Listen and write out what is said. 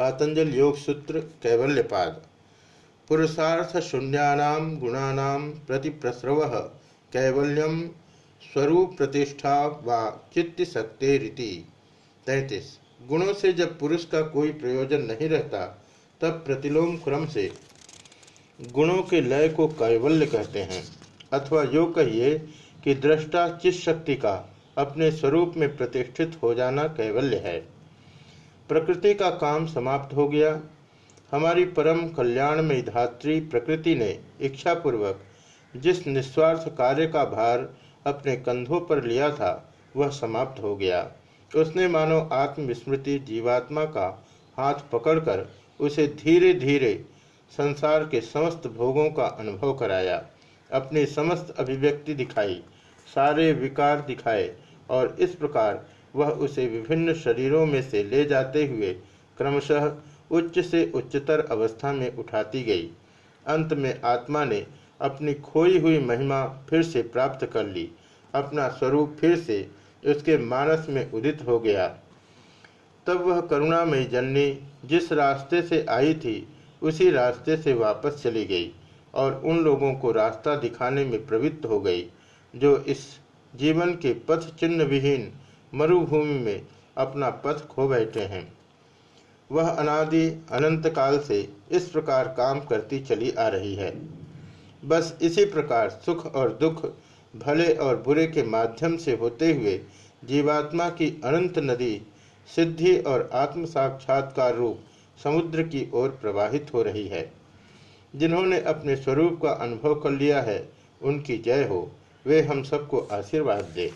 पातंजल योग सूत्र कैवल्यपाद। पुरुषार्थ शून्यानाम गुणानाम प्रति प्रस्रव कैवल्यम स्वरूप प्रतिष्ठा व चित्त शक्ति रीति तैतीस। गुणों से जब पुरुष का कोई प्रयोजन नहीं रहता, तब प्रतिलोम क्रम से गुणों के लय को कैवल्य कहते हैं। अथवा यो कहिए कि दृष्टा चित शक्ति का अपने स्वरूप में प्रतिष्ठित हो जाना कैवल्य है। प्रकृति का काम समाप्त हो गया। हमारी परम कल्याण में धात्री प्रकृति ने इच्छापूर्वक जिस निस्वार्थ कार्य का भार अपने कंधों पर लिया था, वह समाप्त हो गया। उसने मानो आत्मविस्मृति जीवात्मा का हाथ पकड़कर उसे धीरे धीरे संसार के समस्त भोगों का अनुभव कराया, अपनी समस्त अभिव्यक्ति दिखाई, सारे विकार दिखाए और इस प्रकार वह उसे विभिन्न शरीरों में से ले जाते हुए क्रमशः उच्च से उच्चतर अवस्था में उठाती गई। अंत में आत्मा ने अपनी खोई हुई महिमा फिर से प्राप्त कर ली। अपना स्वरूप फिर से उसके मानस में उदित हो गया। तब वह करुणामयी जननी जिस रास्ते से आई थी, उसी रास्ते से वापस चली गई और उन लोगों को रास्ता दिखाने में प्रवृत्त हो गई, जो इस जीवन के पथ चिन्ह विहीन मरुभूमि में अपना पथ खो बैठे हैं। वह अनादि अनंत काल से इस प्रकार काम करती चली आ रही है। बस इसी प्रकार सुख और दुख, भले और बुरे के माध्यम से होते हुए जीवात्मा की अनंत नदी, सिद्धि और आत्म साक्षात्कार रूप समुद्र की ओर प्रवाहित हो रही है। जिन्होंने अपने स्वरूप का अनुभव कर लिया है, उनकी जय हो। वे हम सबको आशीर्वाद दें।